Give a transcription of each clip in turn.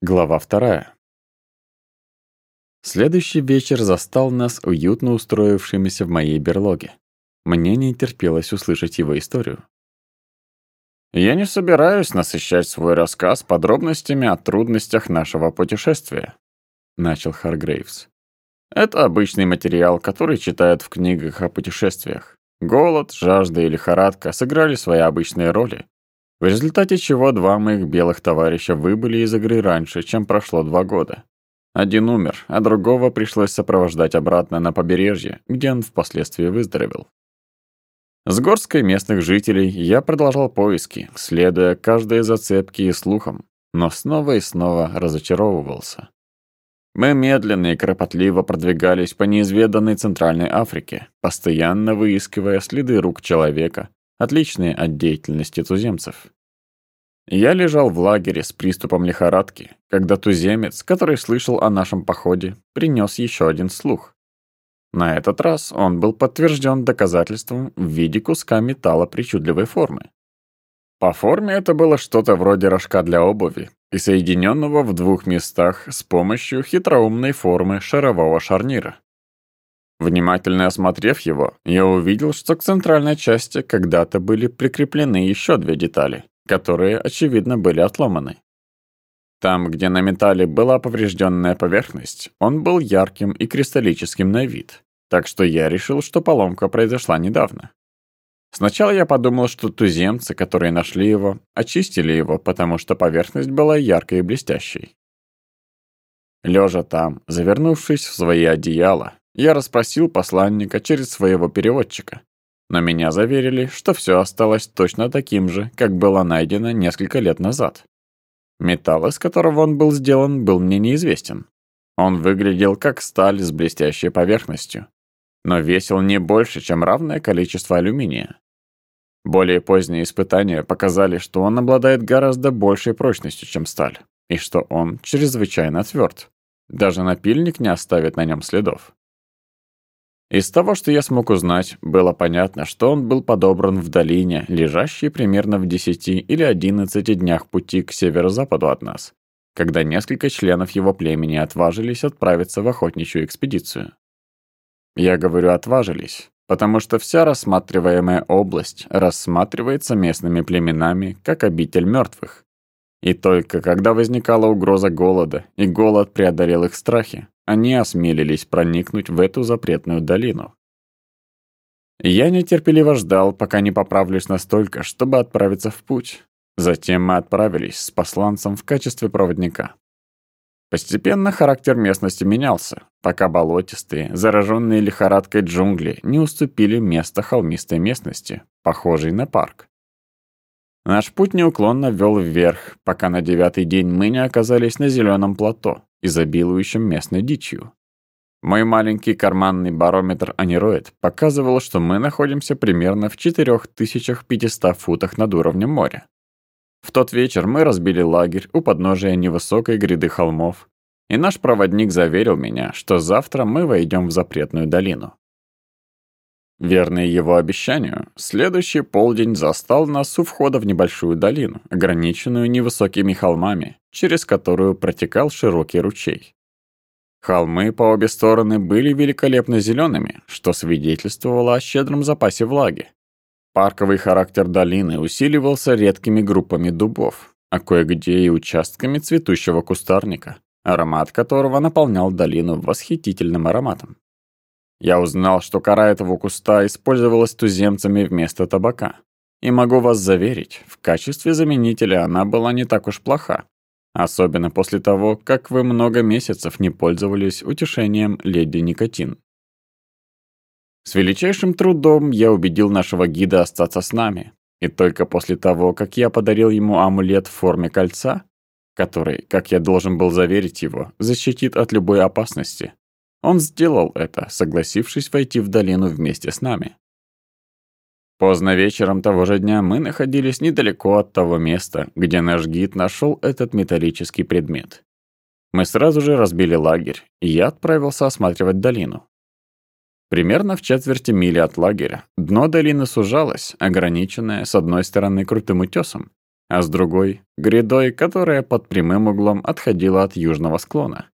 Глава вторая. Следующий вечер застал нас уютно устроившимися в моей берлоге. Мне не терпелось услышать его историю. Я не собираюсь насыщать свой рассказ подробностями о трудностях нашего путешествия, начал Харгрейвс. Это обычный материал, который читают в книгах о путешествиях. Голод, жажда и лихорадка сыграли свои обычные роли, в результате чего два моих белых товарища выбыли из игры раньше, чем прошло два года. Один умер, а другого пришлось сопровождать обратно на побережье, где он впоследствии выздоровел. С горской местных жителей я продолжал поиски, следуя каждой зацепке и слухам, но снова и снова разочаровывался. Мы медленно и кропотливо продвигались по неизведанной Центральной Африке, постоянно выискивая следы рук человека, Отличные от деятельности туземцев. Я лежал в лагере с приступом лихорадки, когда туземец, который слышал о нашем походе, принес еще один слух. На этот раз он был подтвержден доказательством в виде куска металла причудливой формы. По форме это было что-то вроде рожка для обуви и соединенного в двух местах с помощью хитроумной формы шарового шарнира. Внимательно осмотрев его, я увидел, что к центральной части когда-то были прикреплены еще две детали, которые, очевидно, были отломаны. Там, где на металле была поврежденная поверхность, он был ярким и кристаллическим на вид, так что я решил, что поломка произошла недавно. Сначала я подумал, что туземцы, которые нашли его, очистили его, потому что поверхность была яркой и блестящей. Лежа там, завернувшись в свои одеяла, я расспросил посланника через своего переводчика. Но меня заверили, что все осталось точно таким же, как было найдено несколько лет назад. Металл, из которого он был сделан, был мне неизвестен. Он выглядел как сталь с блестящей поверхностью, но весил не больше, чем равное количество алюминия. Более поздние испытания показали, что он обладает гораздо большей прочностью, чем сталь, и что он чрезвычайно тверд. Даже напильник не оставит на нем следов. Из того, что я смог узнать, было понятно, что он был подобран в долине, лежащей примерно в 10 или 11 днях пути к северо-западу от нас, когда несколько членов его племени отважились отправиться в охотничью экспедицию. Я говорю «отважились», потому что вся рассматриваемая область рассматривается местными племенами как обитель мертвых. И только когда возникала угроза голода, и голод преодолел их страхи, они осмелились проникнуть в эту запретную долину. Я нетерпеливо ждал, пока не поправлюсь настолько, чтобы отправиться в путь. Затем мы отправились с посланцем в качестве проводника. Постепенно характер местности менялся, пока болотистые, зараженные лихорадкой джунгли не уступили место холмистой местности, похожей на парк. Наш путь неуклонно вел вверх, пока на девятый день мы не оказались на зеленом плато, изобилующем местной дичью. Мой маленький карманный барометр анероид показывал, что мы находимся примерно в 4500 футах над уровнем моря. В тот вечер мы разбили лагерь у подножия невысокой гряды холмов, и наш проводник заверил меня, что завтра мы войдем в запретную долину. Верное его обещанию, следующий полдень застал нас у входа в небольшую долину, ограниченную невысокими холмами, через которую протекал широкий ручей. Холмы по обе стороны были великолепно зелеными, что свидетельствовало о щедром запасе влаги. Парковый характер долины усиливался редкими группами дубов, а кое-где и участками цветущего кустарника, аромат которого наполнял долину восхитительным ароматом. Я узнал, что кора этого куста использовалась туземцами вместо табака. И могу вас заверить, в качестве заменителя она была не так уж плоха. Особенно после того, как вы много месяцев не пользовались утешением леди никотин. С величайшим трудом я убедил нашего гида остаться с нами. И только после того, как я подарил ему амулет в форме кольца, который, как я должен был заверить его, защитит от любой опасности, он сделал это, согласившись войти в долину вместе с нами. Поздно вечером того же дня мы находились недалеко от того места, где наш гид нашел этот металлический предмет. Мы сразу же разбили лагерь, и я отправился осматривать долину. Примерно в четверти мили от лагеря дно долины сужалось, ограниченное с одной стороны крутым утесом, а с другой — грядой, которая под прямым углом отходила от южного склона.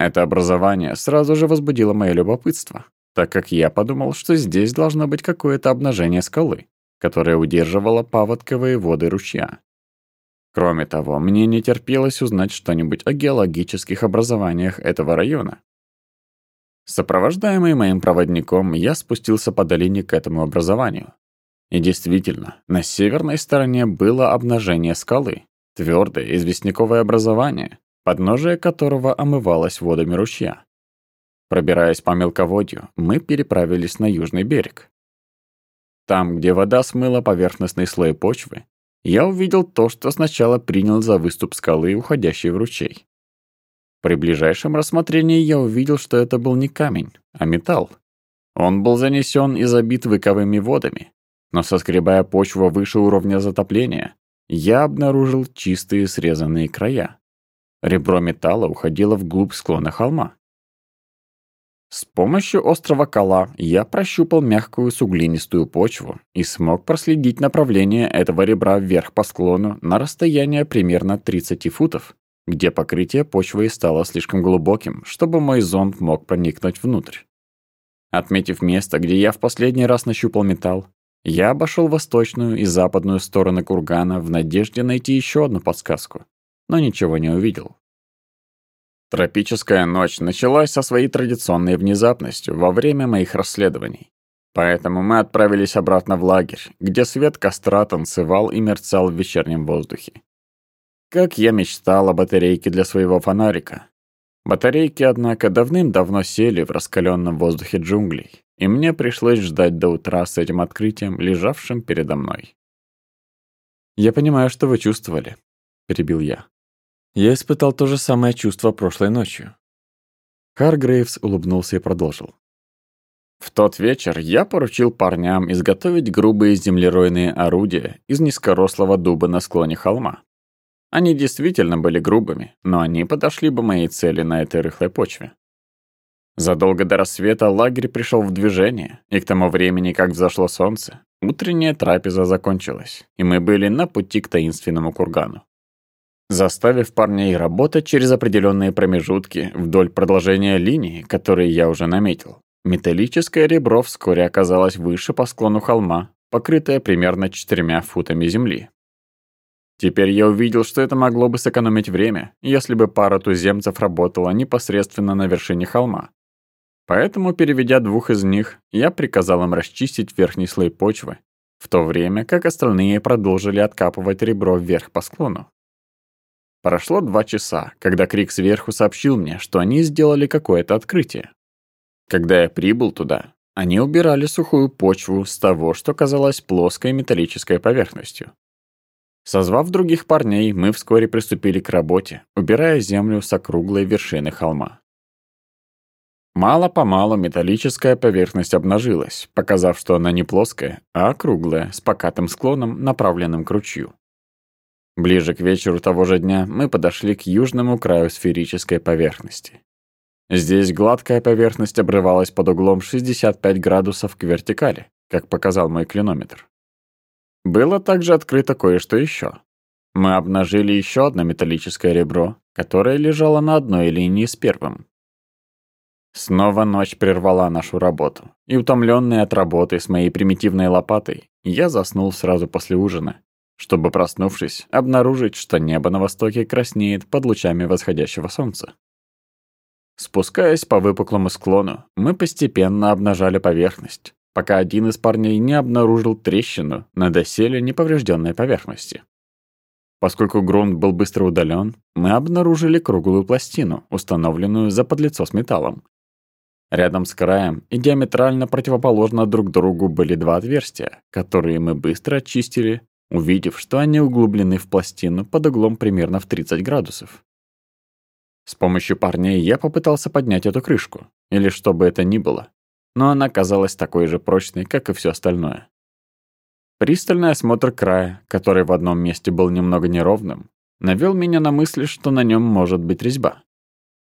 Это образование сразу же возбудило мое любопытство, так как я подумал, что здесь должно быть какое-то обнажение скалы, которое удерживало паводковые воды ручья. Кроме того, мне не терпелось узнать что-нибудь о геологических образованиях этого района. Сопровождаемый моим проводником, я спустился по долине к этому образованию. И действительно, на северной стороне было обнажение скалы, твердое известняковое образование, подножие которого омывалось водами ручья. Пробираясь по мелководью, мы переправились на южный берег. Там, где вода смыла поверхностный слой почвы, я увидел то, что сначала принял за выступ скалы, уходящей в ручей. При ближайшем рассмотрении я увидел, что это был не камень, а металл. Он был занесен и забит выковыми водами, но соскребая почву выше уровня затопления, я обнаружил чистые срезанные края. Ребро металла уходило вглубь склона холма. С помощью острого кола я прощупал мягкую суглинистую почву и смог проследить направление этого ребра вверх по склону на расстояние примерно 30 футов, где покрытие почвы стало слишком глубоким, чтобы мой зонд мог проникнуть внутрь. Отметив место, где я в последний раз нащупал металл, я обошел восточную и западную стороны кургана в надежде найти еще одну подсказку, но ничего не увидел. Тропическая ночь началась со своей традиционной внезапностью во время моих расследований. Поэтому мы отправились обратно в лагерь, где свет костра танцевал и мерцал в вечернем воздухе. Как я мечтал о батарейке для своего фонарика. Батарейки, однако, давным-давно сели в раскаленном воздухе джунглей, и мне пришлось ждать до утра с этим открытием, лежавшим передо мной. «Я понимаю, что вы чувствовали», — перебил я. Я испытал то же самое чувство прошлой ночью. Харгрейвс улыбнулся и продолжил. В тот вечер я поручил парням изготовить грубые землеройные орудия из низкорослого дуба на склоне холма. Они действительно были грубыми, но они подошли бы моей цели на этой рыхлой почве. Задолго до рассвета лагерь пришел в движение, и к тому времени, как взошло солнце, утренняя трапеза закончилась, и мы были на пути к таинственному кургану заставив парней работать через определенные промежутки вдоль продолжения линии, которые я уже наметил. Металлическое ребро вскоре оказалось выше по склону холма, покрытое примерно четырьмя футами земли. Теперь я увидел, что это могло бы сэкономить время, если бы пара туземцев работала непосредственно на вершине холма. Поэтому, переведя двух из них, я приказал им расчистить верхний слой почвы, в то время как остальные продолжили откапывать ребро вверх по склону. Прошло два часа, когда крик сверху сообщил мне, что они сделали какое-то открытие. Когда я прибыл туда, они убирали сухую почву с того, что казалось плоской металлической поверхностью. Созвав других парней, мы вскоре приступили к работе, убирая землю с округлой вершины холма. Мало-помалу металлическая поверхность обнажилась, показав, что она не плоская, а округлая, с покатым склоном, направленным к ручью. Ближе к вечеру того же дня мы подошли к южному краю сферической поверхности. Здесь гладкая поверхность обрывалась под углом 65 градусов к вертикали, как показал мой клинометр. Было также открыто кое-что еще. Мы обнажили еще одно металлическое ребро, которое лежало на одной линии с первым. Снова ночь прервала нашу работу, и утомленный от работы с моей примитивной лопатой, я заснул сразу после ужина, чтобы, проснувшись, обнаружить, что небо на востоке краснеет под лучами восходящего солнца. Спускаясь по выпуклому склону, мы постепенно обнажали поверхность, пока один из парней не обнаружил трещину на доселе неповрежденной поверхности. Поскольку грунт был быстро удален, мы обнаружили круглую пластину, установленную за подлицо с металлом. Рядом с краем и диаметрально противоположно друг другу были два отверстия, которые мы быстро очистили увидев, что они углублены в пластину под углом примерно в 30 градусов. С помощью парней я попытался поднять эту крышку, или что бы это ни было, но она казалась такой же прочной, как и все остальное. Пристальный осмотр края, который в одном месте был немного неровным, навел меня на мысль, что на нем может быть резьба.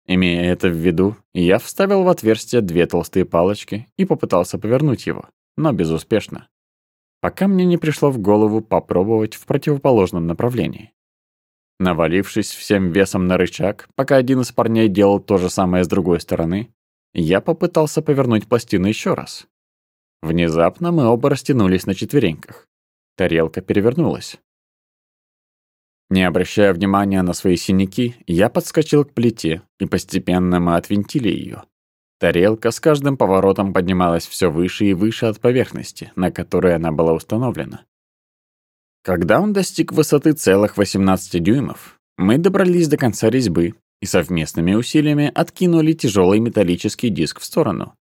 Имея это в виду, я вставил в отверстие две толстые палочки и попытался повернуть его, но безуспешно пока мне не пришло в голову попробовать в противоположном направлении. Навалившись всем весом на рычаг, пока один из парней делал то же самое с другой стороны, я попытался повернуть пластину еще раз. Внезапно мы оба растянулись на четвереньках. Тарелка перевернулась. Не обращая внимания на свои синяки, я подскочил к плите, и постепенно мы отвинтили ее. Тарелка с каждым поворотом поднималась все выше и выше от поверхности, на которой она была установлена. Когда он достиг высоты целых 18 дюймов, мы добрались до конца резьбы и совместными усилиями откинули тяжелый металлический диск в сторону.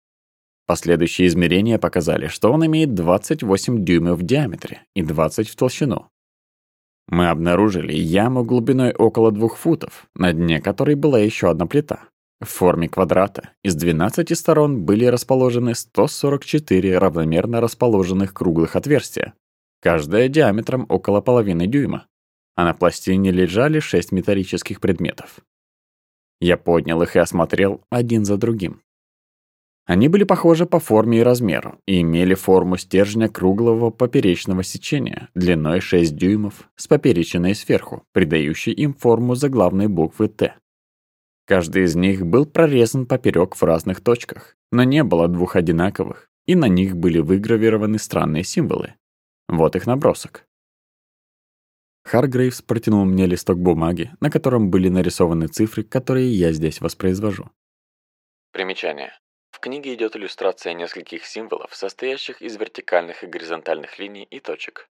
Последующие измерения показали, что он имеет 28 дюймов в диаметре и 20 в толщину. Мы обнаружили яму глубиной около двух футов, на дне которой была еще одна плита, в форме квадрата из 12 сторон были расположены 144 равномерно расположенных круглых отверстия, каждое диаметром около половины дюйма, а на пластине лежали 6 металлических предметов. Я поднял их и осмотрел один за другим. Они были похожи по форме и размеру и имели форму стержня круглого поперечного сечения длиной 6 дюймов с поперечиной сверху, придающей им форму заглавной буквы «Т». Каждый из них был прорезан поперек в разных точках, но не было двух одинаковых, и на них были выгравированы странные символы. Вот их набросок. Харгрейвс протянул мне листок бумаги, на котором были нарисованы цифры, которые я здесь воспроизвожу. Примечание. В книге идет иллюстрация нескольких символов, состоящих из вертикальных и горизонтальных линий и точек.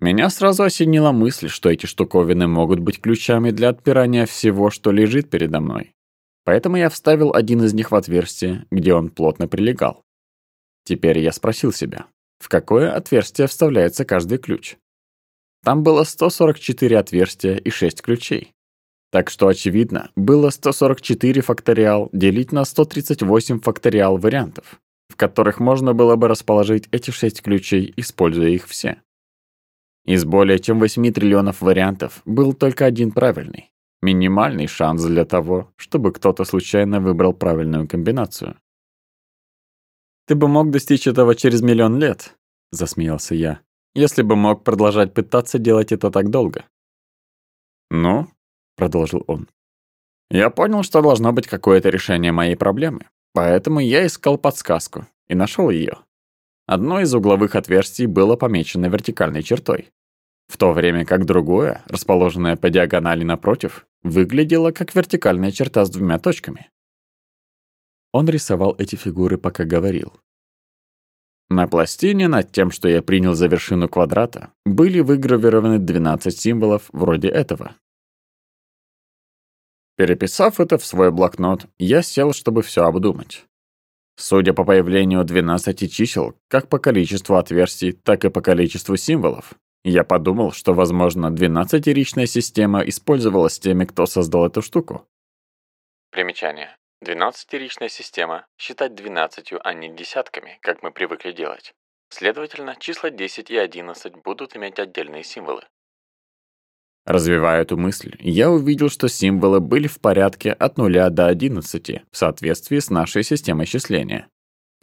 Меня сразу осенила мысль, что эти штуковины могут быть ключами для отпирания всего, что лежит передо мной. Поэтому я вставил один из них в отверстие, где он плотно прилегал. Теперь я спросил себя, в какое отверстие вставляется каждый ключ. Там было 144 отверстия и 6 ключей. Так что, очевидно, было 144 факториал делить на 138 факториал вариантов, в которых можно было бы расположить эти 6 ключей, используя их все. Из более чем 8 триллионов вариантов был только один правильный. Минимальный шанс для того, чтобы кто-то случайно выбрал правильную комбинацию. «Ты бы мог достичь этого через миллион лет», — засмеялся я, «если бы мог продолжать пытаться делать это так долго». «Ну», — продолжил он, «я понял, что должно быть какое-то решение моей проблемы, поэтому я искал подсказку и нашел ее. Одно из угловых отверстий было помечено вертикальной чертой в то время как другое, расположенное по диагонали напротив, выглядело как вертикальная черта с двумя точками. Он рисовал эти фигуры, пока говорил. На пластине над тем, что я принял за вершину квадрата, были выгравированы 12 символов вроде этого. Переписав это в свой блокнот, я сел, чтобы все обдумать. Судя по появлению 12 чисел, как по количеству отверстий, так и по количеству символов, я подумал, что, возможно, 12-ричная система использовалась теми, кто создал эту штуку. Примечание. 12-ричная система – считать 12, а не десятками, как мы привыкли делать. Следовательно, числа 10 и 11 будут иметь отдельные символы. Развивая эту мысль, я увидел, что символы были в порядке от 0 до 11 в соответствии с нашей системой числения.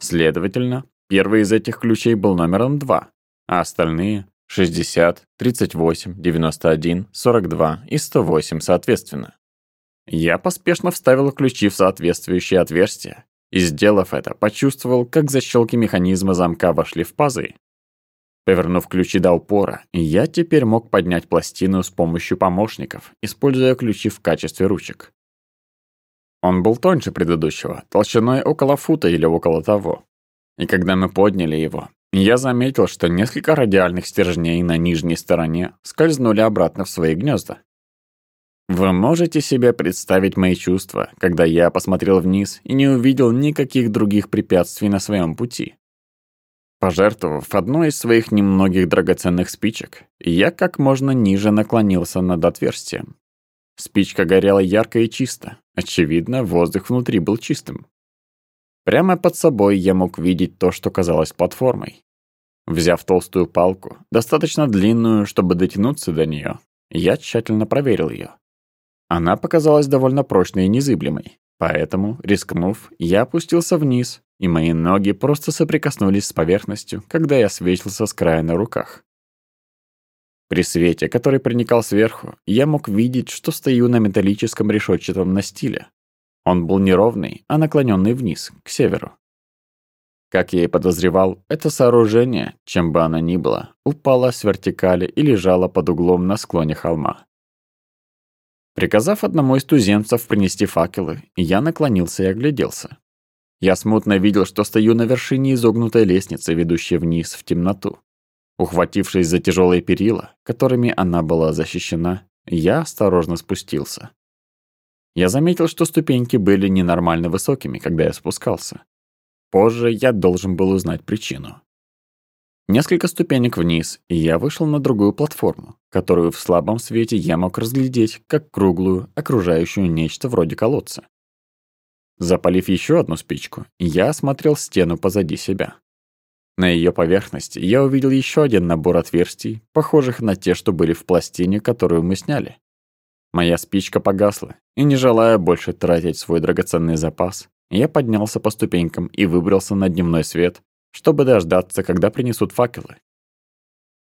Следовательно, первый из этих ключей был номером 2, а остальные 60, 38, 91, 42 и 108 соответственно. Я поспешно вставил ключи в соответствующие отверстия и, сделав это, почувствовал, как защелки механизма замка вошли в пазы. Повернув ключи до упора, я теперь мог поднять пластину с помощью помощников, используя ключи в качестве ручек. Он был тоньше предыдущего, толщиной около фута или около того. И когда мы подняли его, я заметил, что несколько радиальных стержней на нижней стороне скользнули обратно в свои гнезда. Вы можете себе представить мои чувства, когда я посмотрел вниз и не увидел никаких других препятствий на своем пути. Пожертвовав одной из своих немногих драгоценных спичек, я как можно ниже наклонился над отверстием. Спичка горела ярко и чисто. Очевидно, воздух внутри был чистым. Прямо под собой я мог видеть то, что казалось платформой. Взяв толстую палку, достаточно длинную, чтобы дотянуться до нее, я тщательно проверил ее. Она показалась довольно прочной и незыблемой, поэтому, рискнув, я опустился вниз, и мои ноги просто соприкоснулись с поверхностью, когда я свесился с края на руках. При свете, который проникал сверху, я мог видеть, что стою на металлическом решетчатом настиле, он был неровный, а наклоненный вниз, к северу. Как я и подозревал, это сооружение, чем бы оно ни было, упало с вертикали и лежало под углом на склоне холма. Приказав одному из туземцев принести факелы, я наклонился и огляделся. Я смутно видел, что стою на вершине изогнутой лестницы, ведущей вниз в темноту. Ухватившись за тяжелые перила, которыми она была защищена, я осторожно спустился. Я заметил, что ступеньки были ненормально высокими, когда я спускался. Позже я должен был узнать причину. Несколько ступенек вниз, и я вышел на другую платформу, которую в слабом свете я мог разглядеть как круглую, окружающую нечто вроде колодца. Запалив еще одну спичку, я осмотрел стену позади себя. На ее поверхности я увидел еще один набор отверстий, похожих на те, что были в пластине, которую мы сняли. Моя спичка погасла, и не желая больше тратить свой драгоценный запас, я поднялся по ступенькам и выбрался на дневной свет, чтобы дождаться, когда принесут факелы.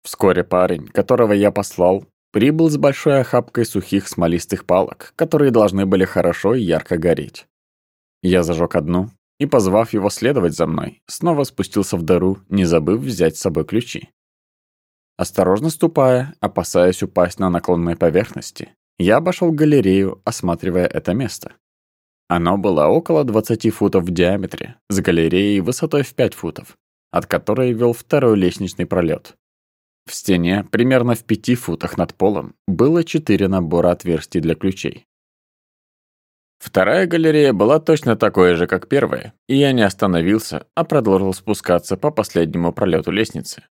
Вскоре парень, которого я послал, прибыл с большой охапкой сухих смолистых палок, которые должны были хорошо и ярко гореть. Я зажег одну и, позвав его следовать за мной, снова спустился в дыру, не забыв взять с собой ключи. Осторожно ступая, опасаясь упасть на наклонной поверхности, я обошел галерею, осматривая это место. Оно было около 20 футов в диаметре, с галереей высотой в 5 футов, от которой вел второй лестничный пролет. В стене, примерно в 5 футах над полом, было 4 набора отверстий для ключей. Вторая галерея была точно такой же, как первая, и я не остановился, а продолжил спускаться по последнему пролету лестницы.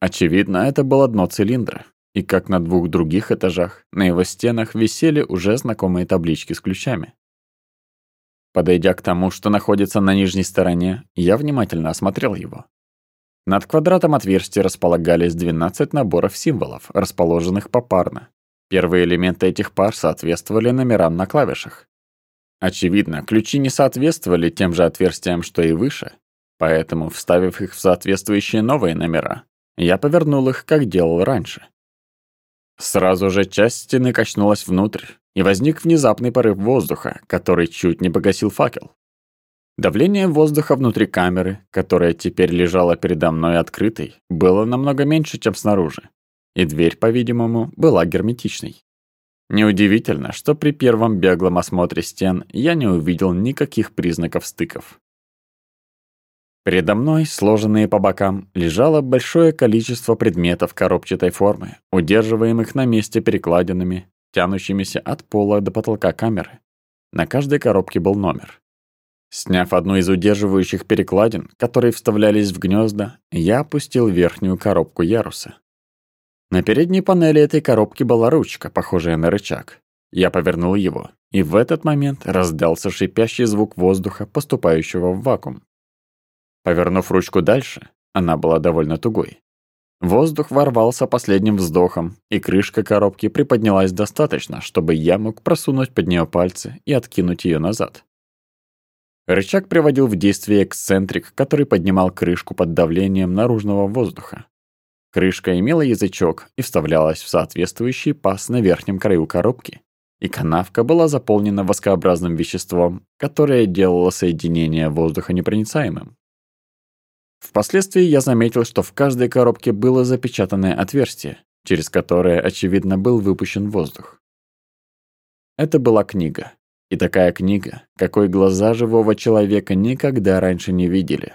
Очевидно, это было дно цилиндра, и как на двух других этажах на его стенах висели уже знакомые таблички с ключами. Подойдя к тому, что находится на нижней стороне, я внимательно осмотрел его. Над квадратом отверстия располагались 12 наборов символов, расположенных попарно. Первые элементы этих пар соответствовали номерам на клавишах. Очевидно, ключи не соответствовали тем же отверстиям, что и выше, поэтому, вставив их в соответствующие новые номера, я повернул их, как делал раньше. Сразу же часть стены качнулась внутрь, и возник внезапный порыв воздуха, который чуть не погасил факел. Давление воздуха внутри камеры, которая теперь лежала передо мной открытой, было намного меньше, чем снаружи, и дверь, по-видимому, была герметичной. Неудивительно, что при первом беглом осмотре стен я не увидел никаких признаков стыков. Передо мной, сложенные по бокам, лежало большое количество предметов коробчатой формы, удерживаемых на месте перекладинами, тянущимися от пола до потолка камеры. На каждой коробке был номер. Сняв одну из удерживающих перекладин, которые вставлялись в гнезда, я опустил верхнюю коробку яруса. На передней панели этой коробки была ручка, похожая на рычаг. Я повернул его, и в этот момент раздался шипящий звук воздуха, поступающего в вакуум. Повернув ручку дальше, она была довольно тугой. Воздух ворвался последним вздохом, и крышка коробки приподнялась достаточно, чтобы я мог просунуть под нее пальцы и откинуть ее назад. Рычаг приводил в действие эксцентрик, который поднимал крышку под давлением наружного воздуха. Крышка имела язычок и вставлялась в соответствующий паз на верхнем краю коробки, и канавка была заполнена воскообразным веществом, которое делало соединение воздуха непроницаемым. Впоследствии я заметил, что в каждой коробке было запечатанное отверстие, через которое, очевидно, был выпущен воздух. Это была книга. И такая книга, какой глаза живого человека никогда раньше не видели.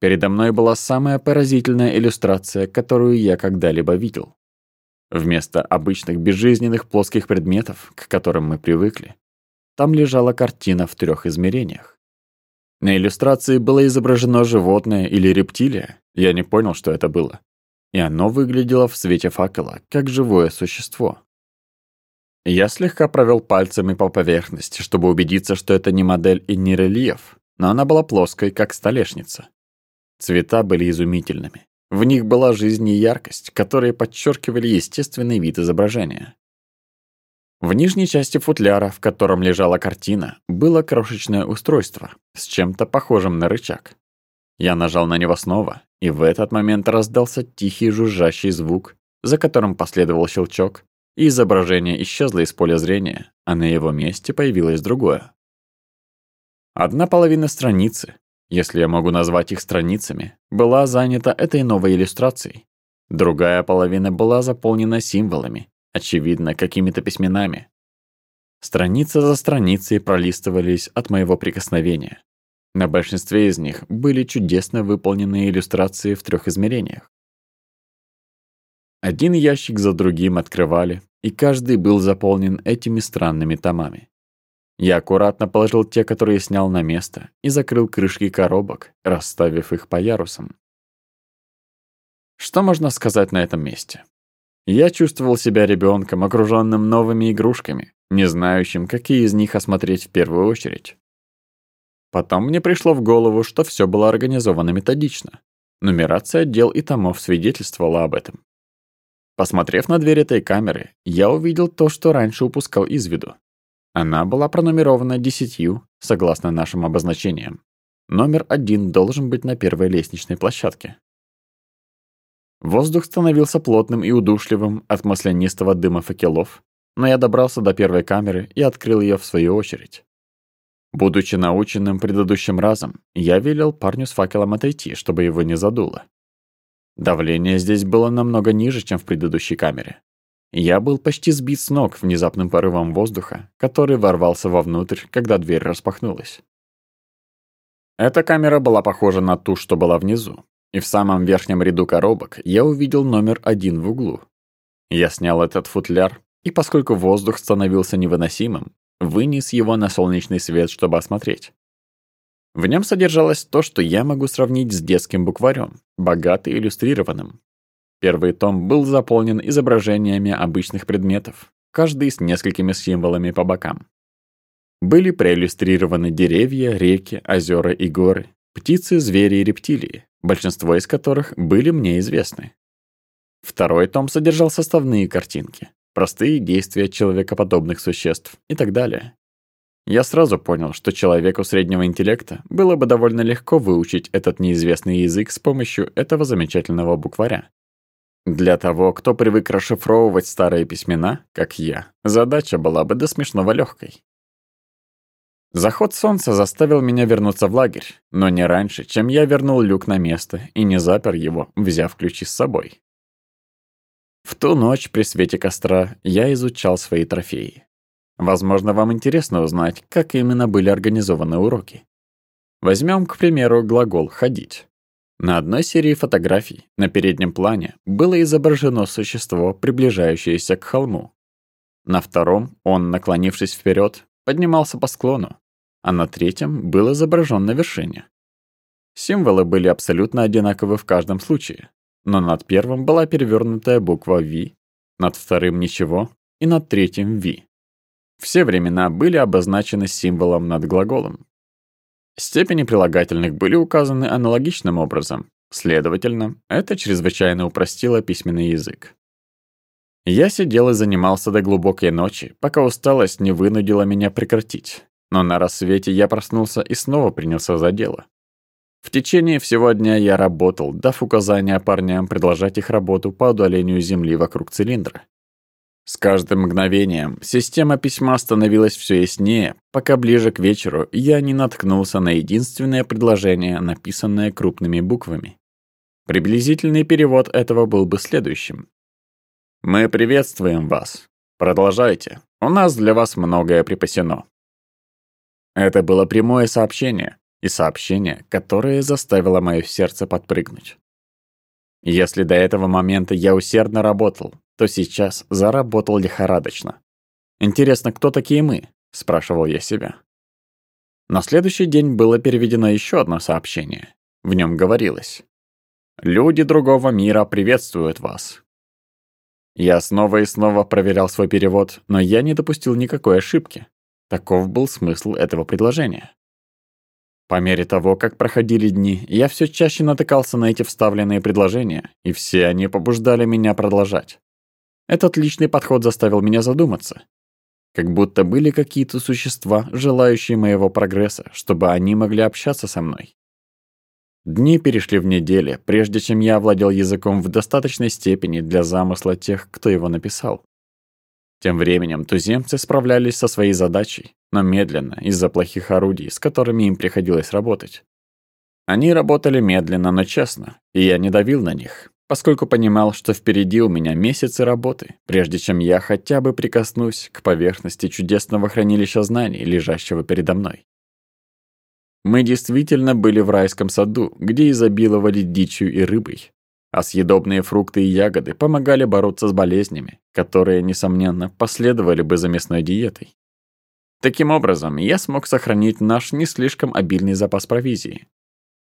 Передо мной была самая поразительная иллюстрация, которую я когда-либо видел. Вместо обычных безжизненных плоских предметов, к которым мы привыкли, там лежала картина в трех измерениях. На иллюстрации было изображено животное или рептилия. Я не понял, что это было. И оно выглядело в свете факела, как живое существо. Я слегка провел пальцами по поверхности, чтобы убедиться, что это не модель и не рельеф, но она была плоской, как столешница. Цвета были изумительными. В них была жизнь и яркость, которые подчеркивали естественный вид изображения. В нижней части футляра, в котором лежала картина, было крошечное устройство с чем-то похожим на рычаг. Я нажал на него снова, и в этот момент раздался тихий жужжащий звук, за которым последовал щелчок, и изображение исчезло из поля зрения, а на его месте появилось другое. Одна половина страницы, если я могу назвать их страницами, была занята этой новой иллюстрацией. Другая половина была заполнена символами, очевидно, какими-то письменами. Страница за страницей пролистывались от моего прикосновения. На большинстве из них были чудесно выполненные иллюстрации в трех измерениях. Один ящик за другим открывали, и каждый был заполнен этими странными томами. Я аккуратно положил те, которые снял на место, и закрыл крышки коробок, расставив их по ярусам. Что можно сказать на этом месте? Я чувствовал себя ребенком, окруженным новыми игрушками, не знающим, какие из них осмотреть в первую очередь. Потом мне пришло в голову, что все было организовано методично. Нумерация отдел и томов свидетельствовала об этом. Посмотрев на дверь этой камеры, я увидел то, что раньше упускал из виду. Она была пронумерована десятью, согласно нашим обозначениям. Номер один должен быть на первой лестничной площадке. Воздух становился плотным и удушливым от маслянистого дыма факелов, но я добрался до первой камеры и открыл ее в свою очередь. Будучи наученным предыдущим разом, я велел парню с факелом отойти, чтобы его не задуло. Давление здесь было намного ниже, чем в предыдущей камере. Я был почти сбит с ног внезапным порывом воздуха, который ворвался вовнутрь, когда дверь распахнулась. Эта камера была похожа на ту, что была внизу, и в самом верхнем ряду коробок я увидел номер один в углу. Я снял этот футляр, и поскольку воздух становился невыносимым, вынес его на солнечный свет, чтобы осмотреть. В нем содержалось то, что я могу сравнить с детским букварем, богато иллюстрированным. Первый том был заполнен изображениями обычных предметов, каждый с несколькими символами по бокам. Были проиллюстрированы деревья, реки, озера и горы, птицы, звери и рептилии, большинство из которых были мне известны. Второй том содержал составные картинки, простые действия человекоподобных существ и так далее. Я сразу понял, что человеку среднего интеллекта было бы довольно легко выучить этот неизвестный язык с помощью этого замечательного букваря. Для того, кто привык расшифровывать старые письмена, как я, задача была бы до смешного легкой. Заход солнца заставил меня вернуться в лагерь, но не раньше, чем я вернул люк на место и не запер его, взяв ключи с собой. В ту ночь при свете костра я изучал свои трофеи. Возможно, вам интересно узнать, как именно были организованы уроки. Возьмем, к примеру, глагол «ходить». На одной серии фотографий на переднем плане было изображено существо, приближающееся к холму. На втором он, наклонившись вперед, поднимался по склону, а на третьем был изображен на вершине. Символы были абсолютно одинаковы в каждом случае, но над первым была перевернутая буква V, над вторым ничего и над третьим V. Все времена были обозначены символом над глаголом. Степени прилагательных были указаны аналогичным образом, следовательно, это чрезвычайно упростило письменный язык. Я сидел и занимался до глубокой ночи, пока усталость не вынудила меня прекратить. Но на рассвете я проснулся и снова принялся за дело. В течение всего дня я работал, дав указания парням продолжать их работу по удалению земли вокруг цилиндра. С каждым мгновением система письма становилась все яснее, пока ближе к вечеру я не наткнулся на единственное предложение, написанное крупными буквами. Приблизительный перевод этого был бы следующим. Мы приветствуем вас. Продолжайте. У нас для вас многое припасено. Это было прямое сообщение, и сообщение, которое заставило мое сердце подпрыгнуть. Если до этого момента я усердно работал, то сейчас заработал лихорадочно. «Интересно, кто такие мы?» – спрашивал я себя. На следующий день было переведено еще одно сообщение. В нем говорилось. «Люди другого мира приветствуют вас. Я снова и снова проверял свой перевод, но я не допустил никакой ошибки. Таков был смысл этого предложения. По мере того, как проходили дни, я все чаще натыкался на эти вставленные предложения, и все они побуждали меня продолжать. Этот личный подход заставил меня задуматься. Как будто были какие-то существа, желающие моего прогресса, чтобы они могли общаться со мной. Дни перешли в недели, прежде чем я овладел языком в достаточной степени для замысла тех, кто его написал. Тем временем туземцы справлялись со своей задачей, но медленно, из-за плохих орудий, с которыми им приходилось работать. Они работали медленно, но честно, и я не давил на них, поскольку понимал, что впереди у меня месяцы работы, прежде чем я хотя бы прикоснусь к поверхности чудесного хранилища знаний, лежащего передо мной. Мы действительно были в райском саду, где изобиловали дичью и рыбой. А съедобные фрукты и ягоды помогали бороться с болезнями, которые, несомненно, последовали бы за мясной диетой. Таким образом, я смог сохранить наш не слишком обильный запас провизии.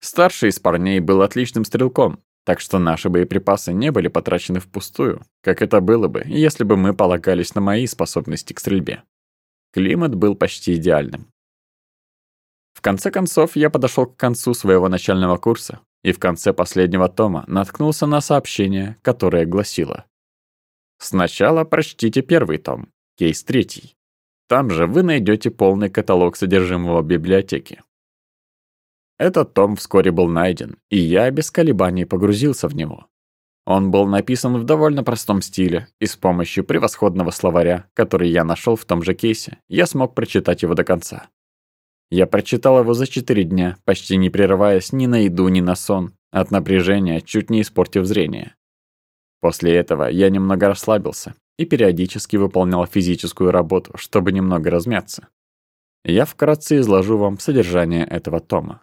Старший из парней был отличным стрелком, так что наши боеприпасы не были потрачены впустую, как это было бы, если бы мы полагались на мои способности к стрельбе. Климат был почти идеальным. В конце концов, я подошел к концу своего начального курса и в конце последнего тома наткнулся на сообщение, которое гласило «Сначала прочтите первый том, кейс третий. Там же вы найдете полный каталог содержимого библиотеки». Этот том вскоре был найден, и я без колебаний погрузился в него. Он был написан в довольно простом стиле, и с помощью превосходного словаря, который я нашел в том же кейсе, я смог прочитать его до конца. Я прочитал его за четыре дня, почти не прерываясь ни на еду, ни на сон, от напряжения, чуть не испортив зрение. После этого я немного расслабился и периодически выполнял физическую работу, чтобы немного размяться. Я вкратце изложу вам содержание этого тома.